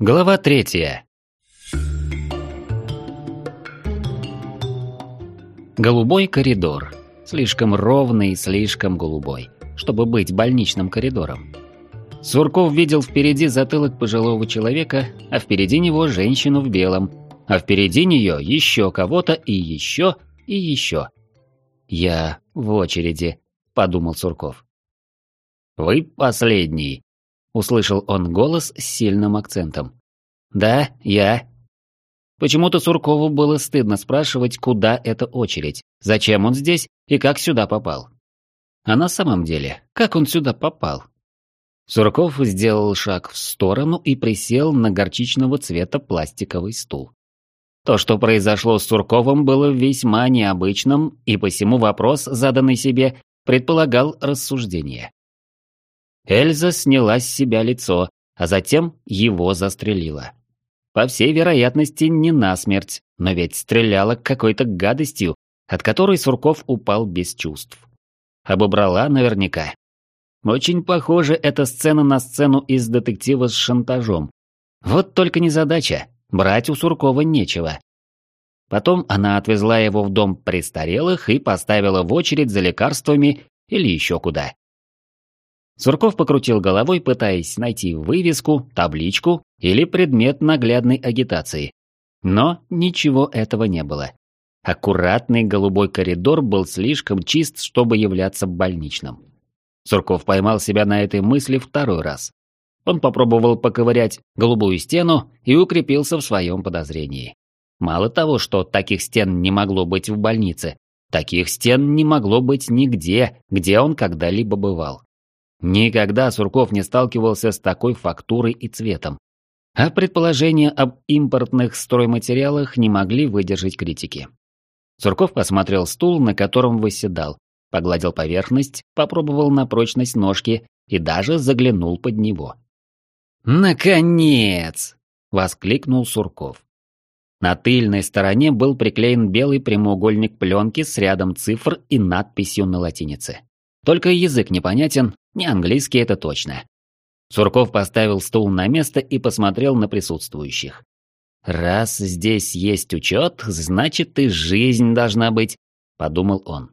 Глава третья. Голубой коридор. Слишком ровный слишком голубой, чтобы быть больничным коридором. Сурков видел впереди затылок пожилого человека, а впереди него женщину в белом, а впереди нее еще кого-то и еще, и еще. «Я в очереди», — подумал Сурков. «Вы последний», — услышал он голос с сильным акцентом. «Да, я». Почему-то Суркову было стыдно спрашивать, куда эта очередь, зачем он здесь и как сюда попал. А на самом деле, как он сюда попал? Сурков сделал шаг в сторону и присел на горчичного цвета пластиковый стул. То, что произошло с Сурковым, было весьма необычным, и посему вопрос, заданный себе, предполагал рассуждение. Эльза сняла с себя лицо, а затем его застрелила. По всей вероятности, не насмерть, но ведь стреляла какой-то гадостью, от которой Сурков упал без чувств. Обобрала наверняка. Очень похоже эта сцена на сцену из детектива с шантажом. Вот только незадача. Брать у Суркова нечего. Потом она отвезла его в дом престарелых и поставила в очередь за лекарствами или еще куда. Сурков покрутил головой, пытаясь найти вывеску, табличку или предмет наглядной агитации. Но ничего этого не было. Аккуратный голубой коридор был слишком чист, чтобы являться больничным. Сурков поймал себя на этой мысли второй раз. Он попробовал поковырять голубую стену и укрепился в своем подозрении. Мало того, что таких стен не могло быть в больнице, таких стен не могло быть нигде, где он когда-либо бывал. Никогда Сурков не сталкивался с такой фактурой и цветом. А предположения об импортных стройматериалах не могли выдержать критики. Сурков посмотрел стул, на котором выседал, погладил поверхность, попробовал на прочность ножки и даже заглянул под него. «Наконец!» — воскликнул Сурков. На тыльной стороне был приклеен белый прямоугольник пленки с рядом цифр и надписью на латинице. Только язык непонятен, не английский это точно. Сурков поставил стул на место и посмотрел на присутствующих. «Раз здесь есть учет, значит и жизнь должна быть», — подумал он.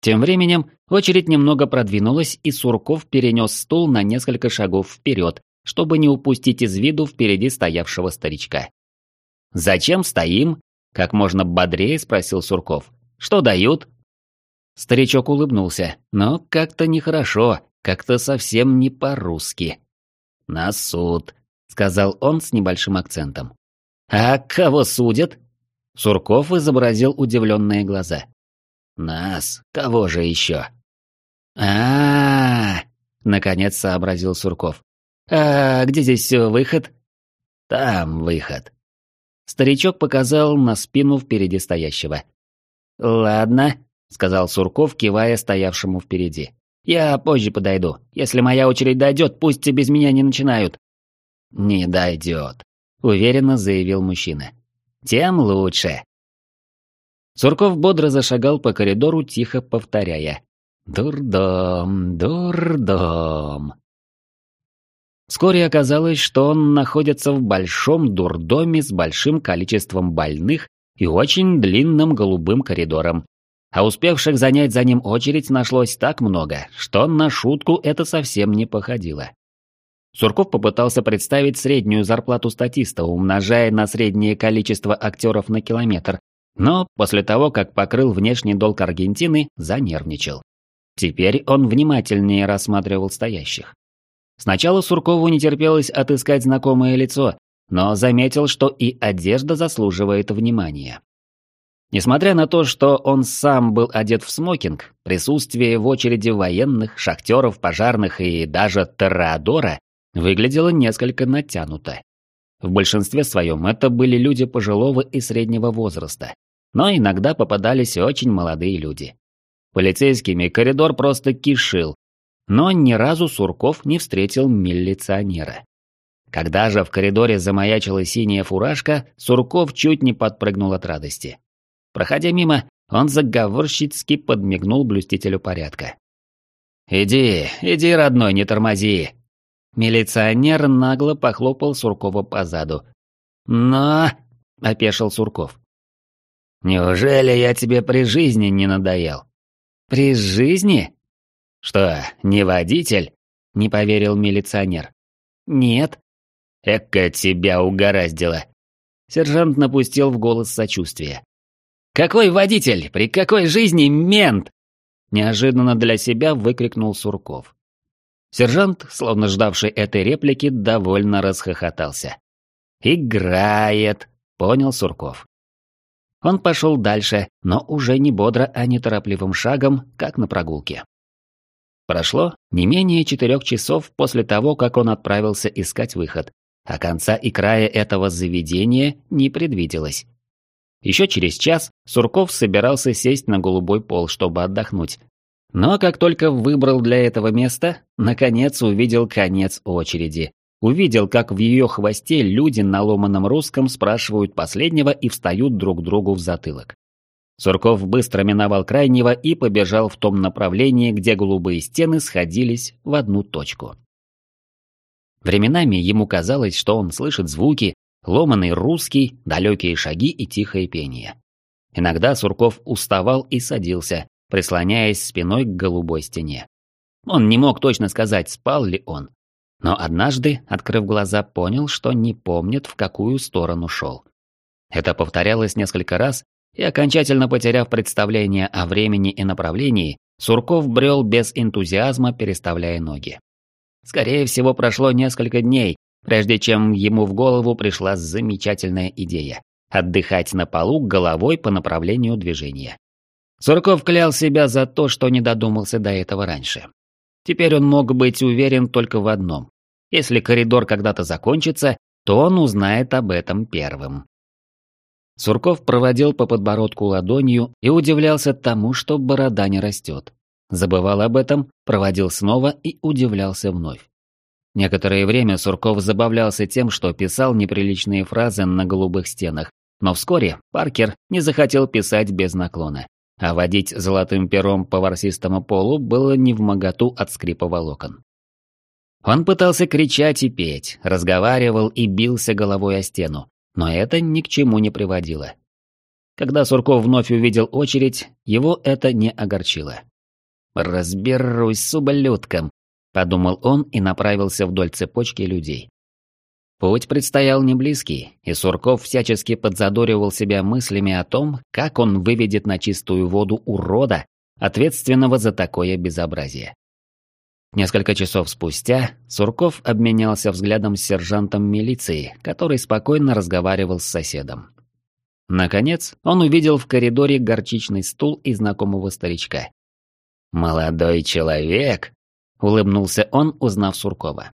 Тем временем очередь немного продвинулась, и Сурков перенес стул на несколько шагов вперед, чтобы не упустить из виду впереди стоявшего старичка. «Зачем стоим?» – как можно бодрее спросил Сурков. «Что дают?» Старичок улыбнулся, но как-то нехорошо, как-то совсем не по-русски. «На суд», – сказал он с небольшим акцентом. «А кого судят?» Сурков изобразил удивленные глаза. «Нас? Кого же еще?» а, наконец сообразил Сурков. «А где здесь выход?» «Там выход». Старичок показал на спину впереди стоящего. «Ладно», — сказал Сурков, кивая стоявшему впереди. «Я позже подойду. Если моя очередь дойдет, пусть без меня не начинают». «Не дойдет», — уверенно заявил мужчина. «Тем лучше». Сурков бодро зашагал по коридору, тихо повторяя. «Дурдом, дурдом». Вскоре оказалось, что он находится в большом дурдоме с большим количеством больных и очень длинным голубым коридором. А успевших занять за ним очередь нашлось так много, что на шутку это совсем не походило. Сурков попытался представить среднюю зарплату статиста, умножая на среднее количество актеров на километр, но после того, как покрыл внешний долг Аргентины, занервничал. Теперь он внимательнее рассматривал стоящих. Сначала Суркову не терпелось отыскать знакомое лицо, но заметил, что и одежда заслуживает внимания. Несмотря на то, что он сам был одет в смокинг, присутствие в очереди военных, шахтеров, пожарных и даже Террадора выглядело несколько натянуто. В большинстве своем это были люди пожилого и среднего возраста, но иногда попадались очень молодые люди. Полицейскими коридор просто кишил, но ни разу Сурков не встретил милиционера. Когда же в коридоре замаячила синяя фуражка, Сурков чуть не подпрыгнул от радости. Проходя мимо, он заговорщицки подмигнул блюстителю порядка. «Иди, иди, родной, не тормози!» Милиционер нагло похлопал Суркова по заду. «Но...» — опешил Сурков. «Неужели я тебе при жизни не надоел?» «При жизни?» «Что, не водитель?» — не поверил милиционер. «Нет». «Эка тебя угораздило!» Сержант напустил в голос сочувствие. «Какой водитель? При какой жизни мент?» Неожиданно для себя выкрикнул Сурков. Сержант, словно ждавший этой реплики, довольно расхохотался. «Играет», — понял Сурков. Он пошел дальше, но уже не бодро, а неторопливым шагом, как на прогулке. Прошло не менее четырех часов после того, как он отправился искать выход, а конца и края этого заведения не предвиделось. Еще через час Сурков собирался сесть на голубой пол, чтобы отдохнуть. Но как только выбрал для этого место, наконец увидел конец очереди. Увидел, как в ее хвосте люди на ломаном русском спрашивают последнего и встают друг другу в затылок. Сурков быстро миновал крайнего и побежал в том направлении, где голубые стены сходились в одну точку. Временами ему казалось, что он слышит звуки, ломаный русский, далекие шаги и тихое пение. Иногда Сурков уставал и садился, прислоняясь спиной к голубой стене. Он не мог точно сказать, спал ли он. Но однажды, открыв глаза, понял, что не помнит, в какую сторону шел. Это повторялось несколько раз, и окончательно потеряв представление о времени и направлении, Сурков брел без энтузиазма, переставляя ноги. Скорее всего, прошло несколько дней, прежде чем ему в голову пришла замечательная идея – отдыхать на полу головой по направлению движения. Сурков клял себя за то, что не додумался до этого раньше. Теперь он мог быть уверен только в одном. Если коридор когда-то закончится, то он узнает об этом первым. Сурков проводил по подбородку ладонью и удивлялся тому, что борода не растет. Забывал об этом, проводил снова и удивлялся вновь. Некоторое время Сурков забавлялся тем, что писал неприличные фразы на голубых стенах, но вскоре Паркер не захотел писать без наклона, а водить золотым пером по ворсистому полу было не в моготу от скрипа волокон. Он пытался кричать и петь, разговаривал и бился головой о стену, но это ни к чему не приводило. Когда Сурков вновь увидел очередь, его это не огорчило. «Разберусь с ублюдком», подумал он и направился вдоль цепочки людей. Путь предстоял не близкий, и Сурков всячески подзадоривал себя мыслями о том, как он выведет на чистую воду урода, ответственного за такое безобразие. Несколько часов спустя Сурков обменялся взглядом с сержантом милиции, который спокойно разговаривал с соседом. Наконец, он увидел в коридоре горчичный стул и знакомого старичка. «Молодой человек!» Улыбнулся он, узнав Суркова.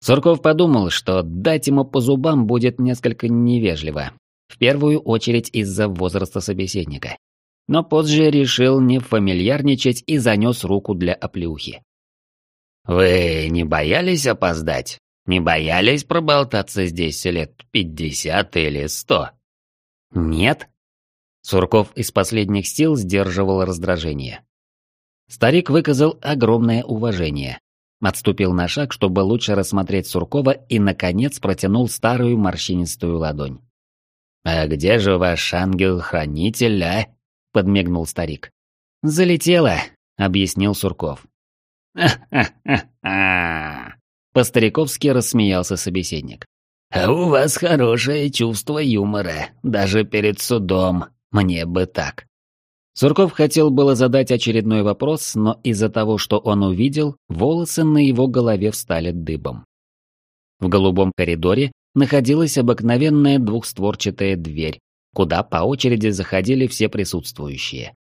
Сурков подумал, что дать ему по зубам будет несколько невежливо, в первую очередь из-за возраста собеседника. Но позже решил не фамильярничать и занес руку для оплеухи. «Вы не боялись опоздать? Не боялись проболтаться здесь лет пятьдесят или сто?» «Нет». Сурков из последних сил сдерживал раздражение. Старик выказал огромное уважение. Отступил на шаг, чтобы лучше рассмотреть Суркова и, наконец, протянул старую морщинистую ладонь. «А где же ваш ангел-хранитель, а?» — подмигнул старик. «Залетело», — объяснил Сурков. «Ха-ха-ха-ха!» По-стариковски рассмеялся собеседник. «А у вас хорошее чувство юмора, даже перед судом, мне бы так». Сурков хотел было задать очередной вопрос, но из-за того, что он увидел, волосы на его голове встали дыбом. В голубом коридоре находилась обыкновенная двухстворчатая дверь, куда по очереди заходили все присутствующие.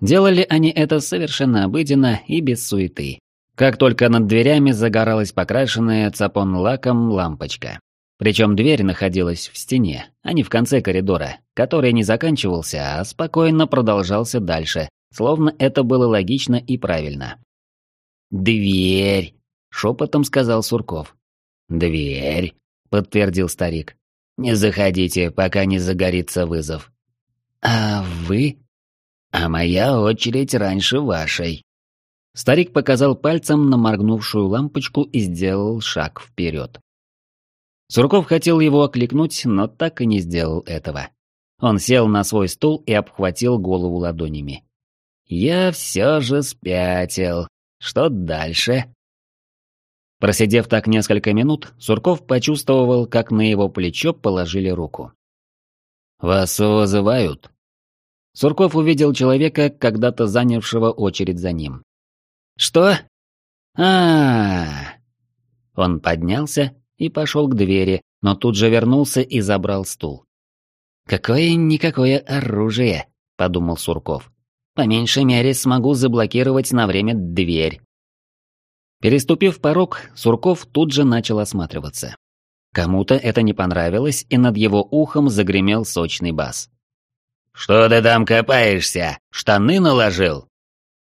Делали они это совершенно обыденно и без суеты. Как только над дверями загоралась покрашенная цапон-лаком лампочка. Причем дверь находилась в стене, а не в конце коридора, который не заканчивался, а спокойно продолжался дальше, словно это было логично и правильно. «Дверь!» — шепотом сказал Сурков. «Дверь!» — подтвердил старик. «Не заходите, пока не загорится вызов». «А вы?» «А моя очередь раньше вашей». Старик показал пальцем на моргнувшую лампочку и сделал шаг вперед. Сурков хотел его окликнуть, но так и не сделал этого. Он сел на свой стул и обхватил голову ладонями. «Я все же спятил. Что дальше?» Просидев так несколько минут, Сурков почувствовал, как на его плечо положили руку. «Вас вызывают?» Сурков увидел человека, когда-то занявшего очередь за ним. «Что?» а, -а, -а Он поднялся и пошел к двери, но тут же вернулся и забрал стул. «Какое-никакое оружие», — подумал Сурков. «По меньшей мере смогу заблокировать на время дверь». Переступив порог, Сурков тут же начал осматриваться. Кому-то это не понравилось, и над его ухом загремел сочный бас. «Что ты там копаешься? Штаны наложил?»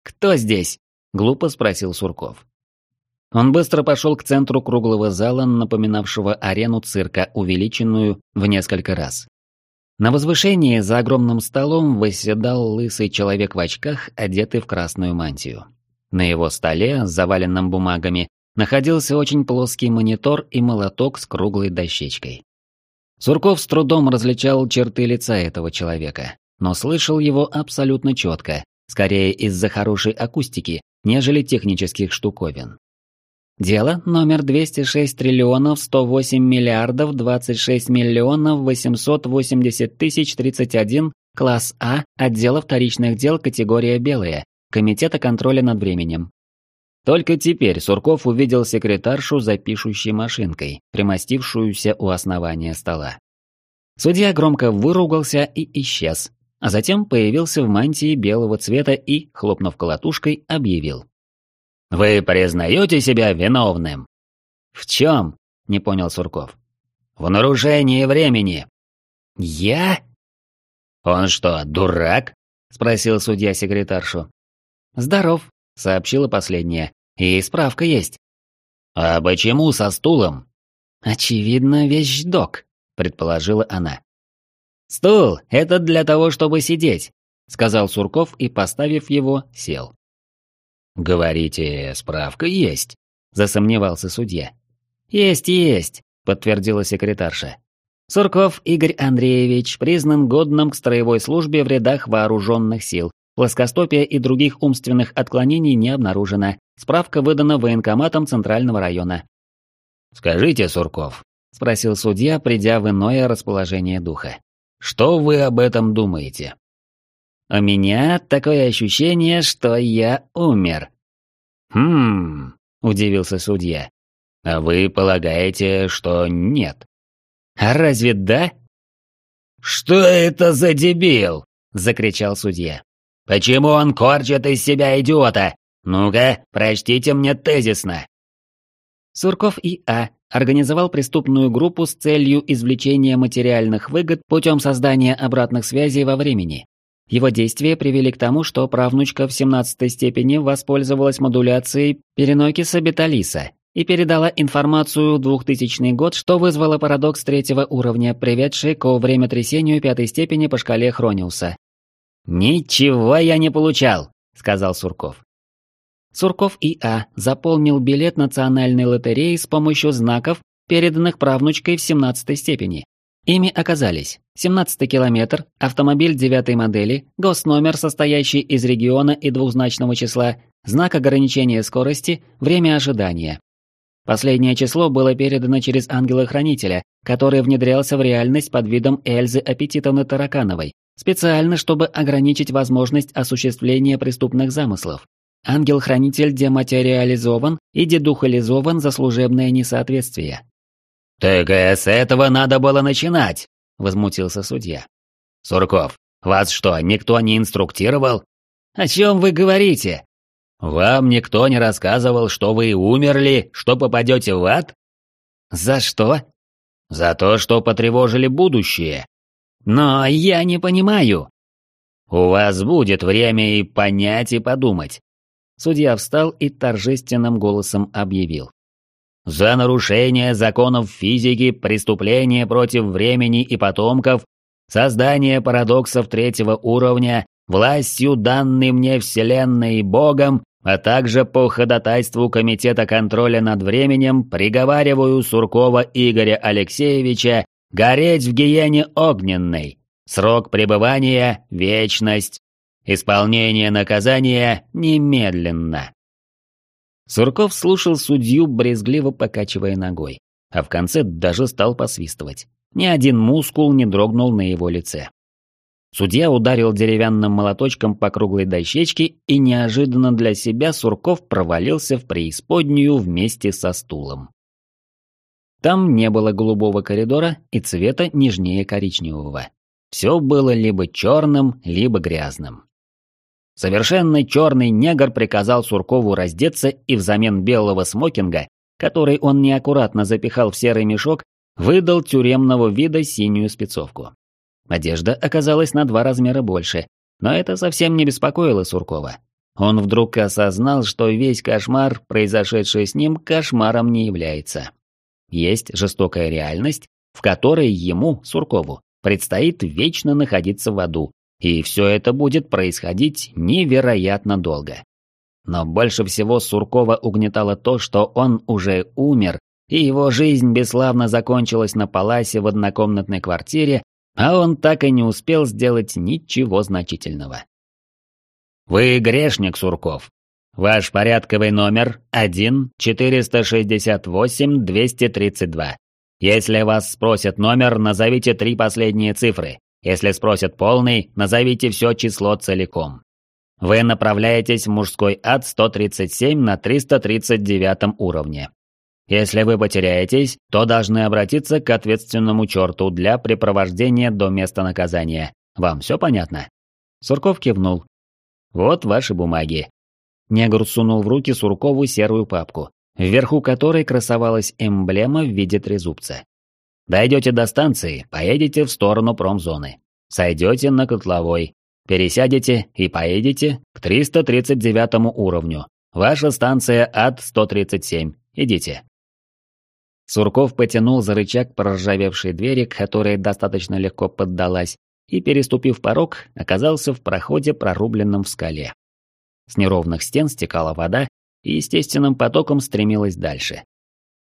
«Кто здесь?» — глупо спросил Сурков. Он быстро пошел к центру круглого зала, напоминавшего арену цирка, увеличенную в несколько раз. На возвышении за огромным столом восседал лысый человек в очках, одетый в красную мантию. На его столе, заваленном бумагами, находился очень плоский монитор и молоток с круглой дощечкой. Сурков с трудом различал черты лица этого человека, но слышал его абсолютно четко, скорее из-за хорошей акустики, нежели технических штуковин. Дело номер 206 триллионов 108 миллиардов 26 миллионов 880 тысяч 31, класс А, отдела вторичных дел, категория белая, Комитета контроля над временем. Только теперь Сурков увидел секретаршу за пишущей машинкой, примостившуюся у основания стола. Судья громко выругался и исчез, а затем появился в мантии белого цвета и, хлопнув колотушкой, объявил. «Вы признаете себя виновным?» «В чем?» — не понял Сурков. «В нарушении времени». «Я?» «Он что, дурак?» — спросил судья секретаршу. «Здоров», — сообщила последняя. «И справка есть». «А почему со стулом?» «Очевидно, вещдок», — предположила она. «Стул — это для того, чтобы сидеть», — сказал Сурков и, поставив его, сел. «Говорите, справка есть», — засомневался судья. «Есть, есть», — подтвердила секретарша. Сурков Игорь Андреевич признан годным к строевой службе в рядах вооруженных сил, Плоскостопия и других умственных отклонений не обнаружено. Справка выдана военкоматом Центрального района. «Скажите, Сурков», — спросил судья, придя в иное расположение духа. «Что вы об этом думаете?» «У меня такое ощущение, что я умер». «Хм...» — удивился судья. «А вы полагаете, что нет?» «А разве да?» «Что это за дебил?» — закричал судья. Почему он корчит из себя идиота? Ну-ка, прочтите мне тезисно. Сурков И.А. организовал преступную группу с целью извлечения материальных выгод путем создания обратных связей во времени. Его действия привели к тому, что правнучка в 17 степени воспользовалась модуляцией перенокиса беталиса и передала информацию в 2000 год, что вызвало парадокс третьего уровня, приведший к времятрясению пятой степени по шкале Хрониуса. «Ничего я не получал», — сказал Сурков. Сурков И.А. заполнил билет национальной лотереи с помощью знаков, переданных правнучкой в 17 степени. Ими оказались 17 километр, автомобиль 9 модели, госномер, состоящий из региона и двухзначного числа, знак ограничения скорости, время ожидания. Последнее число было передано через ангела-хранителя, который внедрялся в реальность под видом Эльзы Аппетитовны Таракановой, Специально, чтобы ограничить возможность осуществления преступных замыслов. Ангел-хранитель дематериализован и дедухализован за служебное несоответствие. «Так и с этого надо было начинать», — возмутился судья. «Сурков, вас что, никто не инструктировал?» «О чем вы говорите?» «Вам никто не рассказывал, что вы умерли, что попадете в ад?» «За что?» «За то, что потревожили будущее, но я не понимаю. У вас будет время и понять, и подумать. Судья встал и торжественным голосом объявил. За нарушение законов физики, преступление против времени и потомков, создание парадоксов третьего уровня, властью данной мне Вселенной и Богом, а также по ходатайству Комитета контроля над временем приговариваю Суркова Игоря Алексеевича гореть в гиене огненной. Срок пребывания – вечность. Исполнение наказания немедленно. Сурков слушал судью, брезгливо покачивая ногой, а в конце даже стал посвистывать. Ни один мускул не дрогнул на его лице. Судья ударил деревянным молоточком по круглой дощечке, и неожиданно для себя Сурков провалился в преисподнюю вместе со стулом. Там не было голубого коридора и цвета нежнее коричневого. Все было либо черным, либо грязным. Совершенно черный негр приказал Суркову раздеться и взамен белого смокинга, который он неаккуратно запихал в серый мешок, выдал тюремного вида синюю спецовку. Одежда оказалась на два размера больше, но это совсем не беспокоило Суркова. Он вдруг осознал, что весь кошмар, произошедший с ним, кошмаром не является. Есть жестокая реальность, в которой ему, Суркову, предстоит вечно находиться в аду, и все это будет происходить невероятно долго. Но больше всего Суркова угнетало то, что он уже умер, и его жизнь бесславно закончилась на паласе в однокомнатной квартире, а он так и не успел сделать ничего значительного. «Вы грешник, Сурков. Ваш порядковый номер 1-468-232. Если вас спросят номер, назовите три последние цифры. Если спросят полный, назовите все число целиком. Вы направляетесь в мужской ад 137 на 339 уровне. Если вы потеряетесь, то должны обратиться к ответственному черту для препровождения до места наказания. Вам все понятно?» Сурков кивнул. «Вот ваши бумаги». Негр сунул в руки Суркову серую папку, вверху которой красовалась эмблема в виде трезубца. «Дойдете до станции, поедете в сторону промзоны. Сойдете на котловой, пересядете и поедете к 339 уровню. Ваша станция ад-137. Идите». Сурков потянул за рычаг проржавевшей двери, которая достаточно легко поддалась, и, переступив порог, оказался в проходе, прорубленном в скале. С неровных стен стекала вода и естественным потоком стремилась дальше.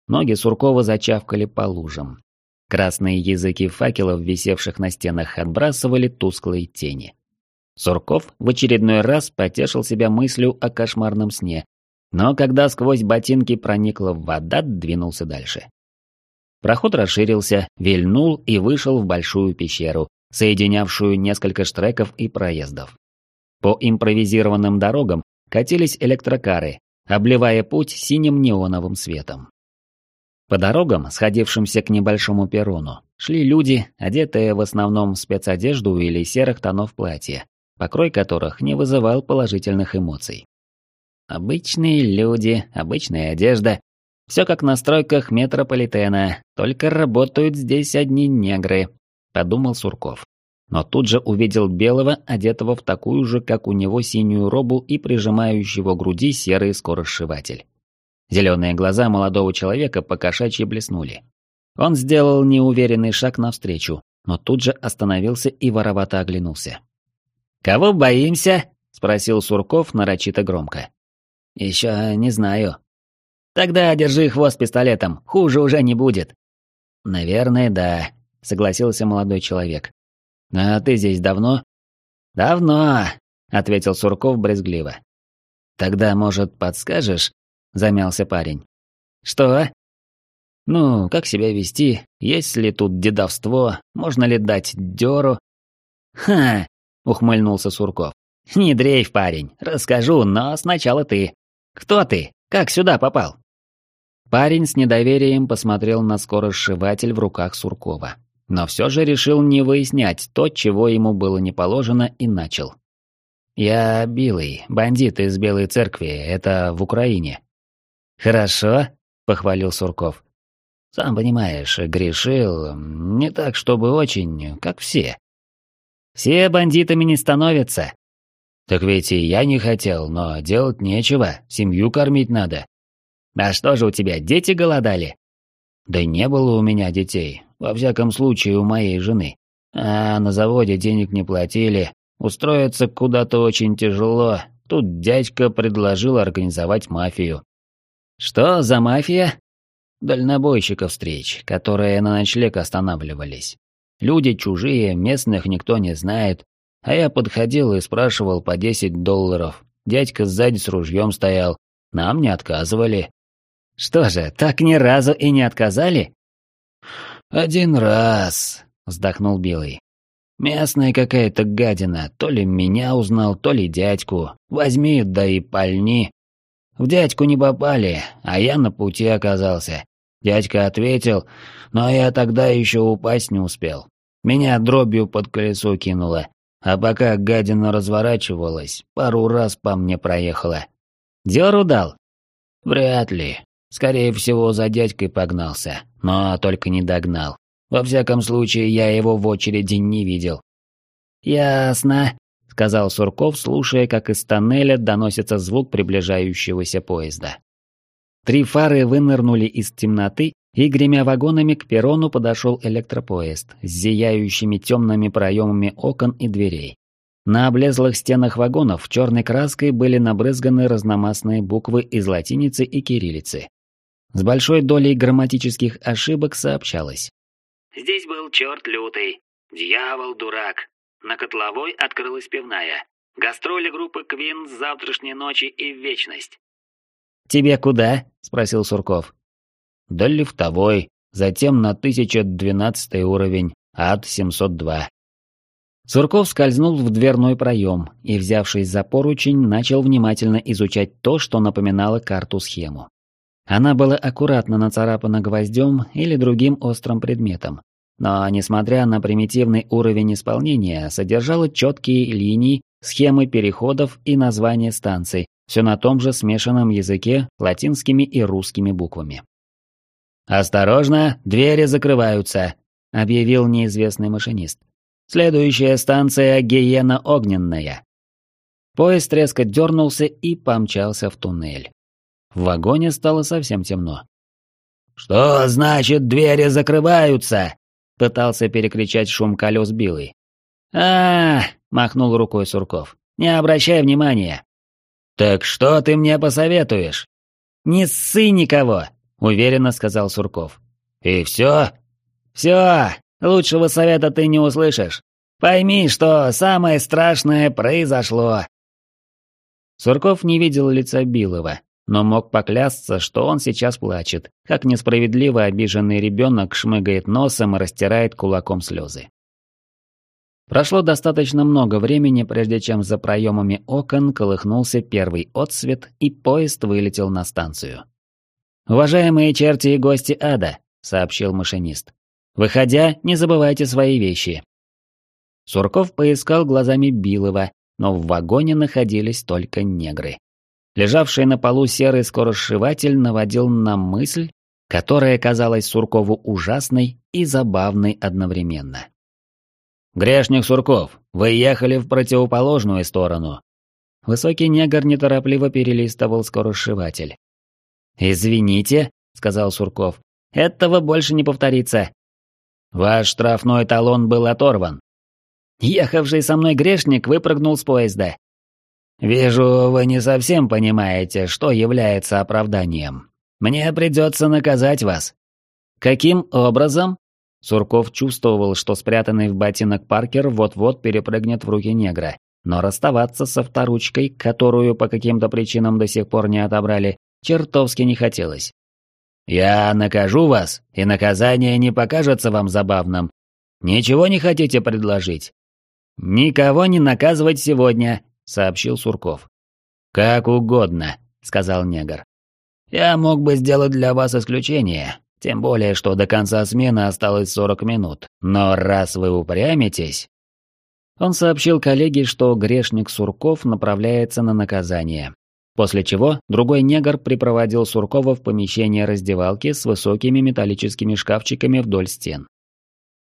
Ноги Суркова зачавкали по лужам. Красные языки факелов, висевших на стенах, отбрасывали тусклые тени. Сурков в очередной раз потешил себя мыслью о кошмарном сне, но когда сквозь ботинки проникла вода, двинулся дальше. Проход расширился, вильнул и вышел в большую пещеру, соединявшую несколько штреков и проездов. По импровизированным дорогам катились электрокары, обливая путь синим неоновым светом. По дорогам, сходившимся к небольшому перрону, шли люди, одетые в основном в спецодежду или серых тонов платья, покрой которых не вызывал положительных эмоций. Обычные люди, обычная одежда, все как на стройках метрополитена, только работают здесь одни негры, подумал Сурков. Но тут же увидел белого, одетого в такую же, как у него, синюю робу и прижимающего груди серый скоросшиватель. Зеленые глаза молодого человека покошачьи блеснули. Он сделал неуверенный шаг навстречу, но тут же остановился и воровато оглянулся. «Кого боимся?» — спросил Сурков нарочито громко. «Еще не знаю», Тогда держи хвост пистолетом, хуже уже не будет. Наверное, да, согласился молодой человек. А ты здесь давно? Давно, ответил Сурков брезгливо. Тогда, может, подскажешь? Замялся парень. Что? Ну, как себя вести? Есть ли тут дедовство? Можно ли дать дёру? Ха, ухмыльнулся Сурков. Не дрейф, парень, расскажу, но сначала ты. Кто ты? Как сюда попал? Парень с недоверием посмотрел на скоросшиватель в руках Суркова. Но все же решил не выяснять то, чего ему было не положено, и начал. «Я Билый, бандит из Белой Церкви, это в Украине». «Хорошо», — похвалил Сурков. «Сам понимаешь, грешил, не так, чтобы очень, как все». «Все бандитами не становятся». «Так ведь и я не хотел, но делать нечего, семью кормить надо», «А что же у тебя, дети голодали?» «Да не было у меня детей, во всяком случае у моей жены. А на заводе денег не платили, устроиться куда-то очень тяжело, Тут дядька предложил организовать мафию. Что за мафия? Дальнобойщиков встреч, которые на ночлег останавливались. Люди чужие, местных никто не знает, а я подходил и спрашивал по 10 долларов. Дядька сзади с ружьем стоял, нам не отказывали. Что же, так ни разу и не отказали? Один раз, вздохнул Белый. Местная какая-то гадина, то ли меня узнал, то ли дядьку. Возьми, да и пальни. В дядьку не попали, а я на пути оказался. Дядька ответил, но я тогда еще упасть не успел. Меня дробью под колесо кинуло, а пока гадина разворачивалась, пару раз по мне проехала. Дёру дал? Вряд ли. Скорее всего, за дядькой погнался, но только не догнал. Во всяком случае, я его в очереди не видел. «Ясно», — сказал Сурков, слушая, как из тоннеля доносится звук приближающегося поезда. Три фары вынырнули из темноты, и, гремя вагонами, к перрону подошел электропоезд с зияющими темными проемами окон и дверей. На облезлых стенах вагонов черной краской были набрызганы разномастные буквы из латиницы и кириллицы. С большой долей грамматических ошибок сообщалось. Здесь был черт лютый, дьявол-дурак. На котловой открылась пивная. Гастроли группы Квин с завтрашней ночи и в вечность. «Тебе куда?» – спросил Сурков. «Да лифтовой, затем на 1012 уровень, ад 702». Сурков скользнул в дверной проем и, взявшись за поручень, начал внимательно изучать то, что напоминало карту-схему. Она была аккуратно нацарапана гвоздем или другим острым предметом, но, несмотря на примитивный уровень исполнения, содержала четкие линии, схемы переходов и названия станций, все на том же смешанном языке латинскими и русскими буквами. «Осторожно, двери закрываются», — объявил неизвестный машинист. «Следующая станция — Гиена Огненная». Поезд резко дернулся и помчался в туннель. В вагоне стало совсем темно. «Что значит двери закрываются?» Пытался перекричать шум колес Билый. а, -а, -а махнул рукой Сурков. «Не обращай внимания». «Так что ты мне посоветуешь?» «Не ссы никого», — уверенно сказал Сурков. «И все?» «Все, лучшего совета ты не услышишь. Пойми, что самое страшное произошло». Сурков не видел лица Билова, но мог поклясться, что он сейчас плачет, как несправедливо обиженный ребенок шмыгает носом и растирает кулаком слезы. Прошло достаточно много времени, прежде чем за проемами окон колыхнулся первый отсвет, и поезд вылетел на станцию. «Уважаемые черти и гости ада», — сообщил машинист. «Выходя, не забывайте свои вещи». Сурков поискал глазами Билова, но в вагоне находились только негры. Лежавший на полу серый скоросшиватель наводил на мысль, которая казалась Суркову ужасной и забавной одновременно. «Грешник Сурков, вы ехали в противоположную сторону». Высокий негр неторопливо перелистывал скоросшиватель. «Извините», — сказал Сурков, — «этого больше не повторится». «Ваш штрафной талон был оторван». Ехавший со мной грешник выпрыгнул с поезда. «Вижу, вы не совсем понимаете, что является оправданием. Мне придется наказать вас». «Каким образом?» Сурков чувствовал, что спрятанный в ботинок Паркер вот-вот перепрыгнет в руки негра, но расставаться со вторучкой, которую по каким-то причинам до сих пор не отобрали, чертовски не хотелось. «Я накажу вас, и наказание не покажется вам забавным. Ничего не хотите предложить?» «Никого не наказывать сегодня», сообщил Сурков. «Как угодно», — сказал негр. «Я мог бы сделать для вас исключение, тем более, что до конца смены осталось сорок минут, но раз вы упрямитесь...» Он сообщил коллеге, что грешник Сурков направляется на наказание, после чего другой негр припроводил Суркова в помещение раздевалки с высокими металлическими шкафчиками вдоль стен.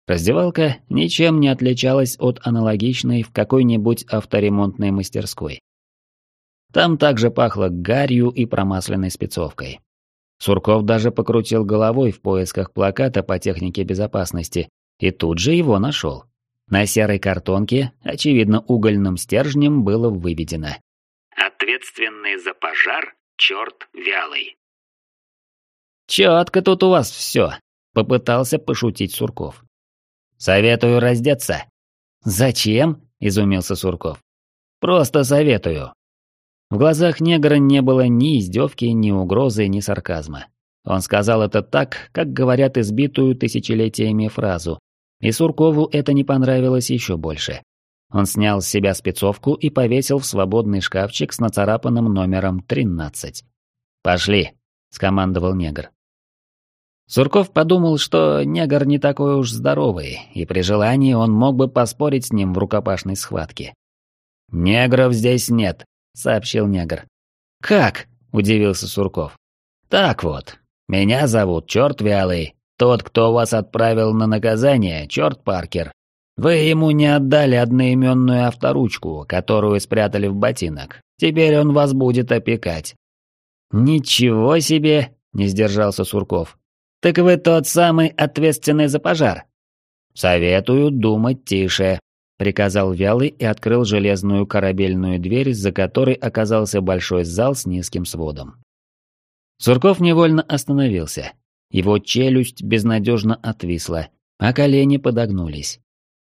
Раздевалка ничем не отличалась от аналогичной в какой-нибудь авторемонтной мастерской. Там также пахло гарью и промасленной спецовкой. Сурков даже покрутил головой в поисках плаката по технике безопасности и тут же его нашел. На серой картонке, очевидно угольным стержнем, было выведено. Ответственный за пожар черт вялый. «Четко тут у вас все», — попытался пошутить Сурков. «Советую раздеться». «Зачем?» — изумился Сурков. «Просто советую». В глазах негра не было ни издевки, ни угрозы, ни сарказма. Он сказал это так, как говорят избитую тысячелетиями фразу, и Суркову это не понравилось еще больше. Он снял с себя спецовку и повесил в свободный шкафчик с нацарапанным номером 13. «Пошли», — скомандовал негр. Сурков подумал, что негр не такой уж здоровый, и при желании он мог бы поспорить с ним в рукопашной схватке. «Негров здесь нет», — сообщил негр. «Как?» — удивился Сурков. «Так вот, меня зовут Черт Вялый. Тот, кто вас отправил на наказание, Черт Паркер. Вы ему не отдали одноименную авторучку, которую спрятали в ботинок. Теперь он вас будет опекать». «Ничего себе!» — не сдержался Сурков. «Так вы тот самый ответственный за пожар?» «Советую думать тише», — приказал Вялый и открыл железную корабельную дверь, за которой оказался большой зал с низким сводом. Сурков невольно остановился. Его челюсть безнадежно отвисла, а колени подогнулись.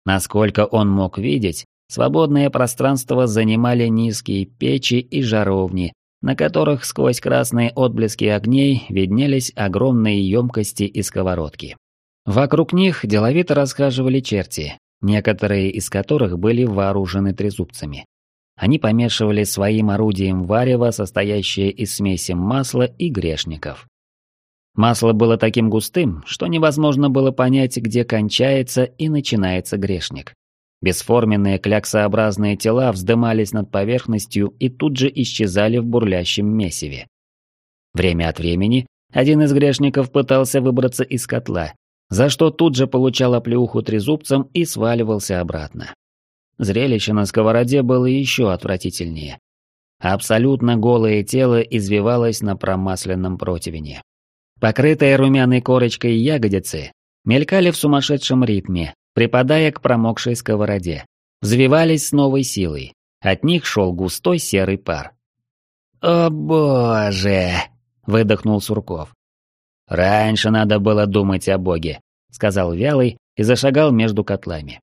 Насколько он мог видеть, свободное пространство занимали низкие печи и жаровни, на которых сквозь красные отблески огней виднелись огромные емкости и сковородки. Вокруг них деловито расхаживали черти, некоторые из которых были вооружены трезубцами. Они помешивали своим орудием варево, состоящее из смеси масла и грешников. Масло было таким густым, что невозможно было понять, где кончается и начинается грешник. Бесформенные кляксообразные тела вздымались над поверхностью и тут же исчезали в бурлящем месиве. Время от времени один из грешников пытался выбраться из котла, за что тут же получал оплеуху трезубцем и сваливался обратно. Зрелище на сковороде было еще отвратительнее. Абсолютно голое тело извивалось на промасленном противне. Покрытые румяной корочкой ягодицы мелькали в сумасшедшем ритме, припадая к промокшей сковороде. Взвивались с новой силой. От них шел густой серый пар. «О боже!» — выдохнул Сурков. «Раньше надо было думать о Боге», — сказал Вялый и зашагал между котлами.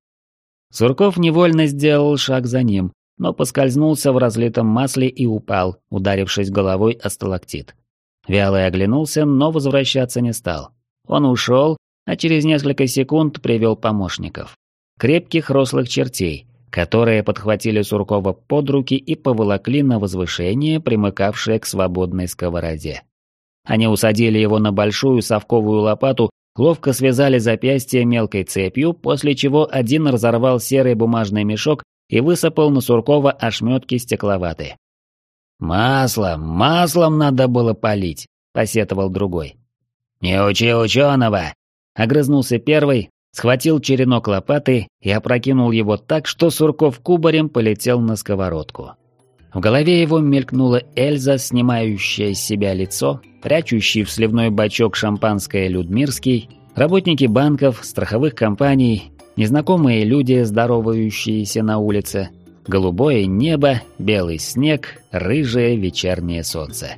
Сурков невольно сделал шаг за ним, но поскользнулся в разлитом масле и упал, ударившись головой о сталактит. Вялый оглянулся, но возвращаться не стал. Он ушел, а через несколько секунд привел помощников. Крепких рослых чертей, которые подхватили Суркова под руки и поволокли на возвышение, примыкавшее к свободной сковороде. Они усадили его на большую совковую лопату, ловко связали запястье мелкой цепью, после чего один разорвал серый бумажный мешок и высыпал на Суркова ошметки стекловаты. «Маслом, маслом надо было полить», — посетовал другой. «Не учи ученого!» Огрызнулся первый, схватил черенок лопаты и опрокинул его так, что Сурков кубарем полетел на сковородку. В голове его мелькнула Эльза, снимающая с себя лицо, прячущий в сливной бачок шампанское Людмирский, работники банков, страховых компаний, незнакомые люди, здоровающиеся на улице, голубое небо, белый снег, рыжее вечернее солнце.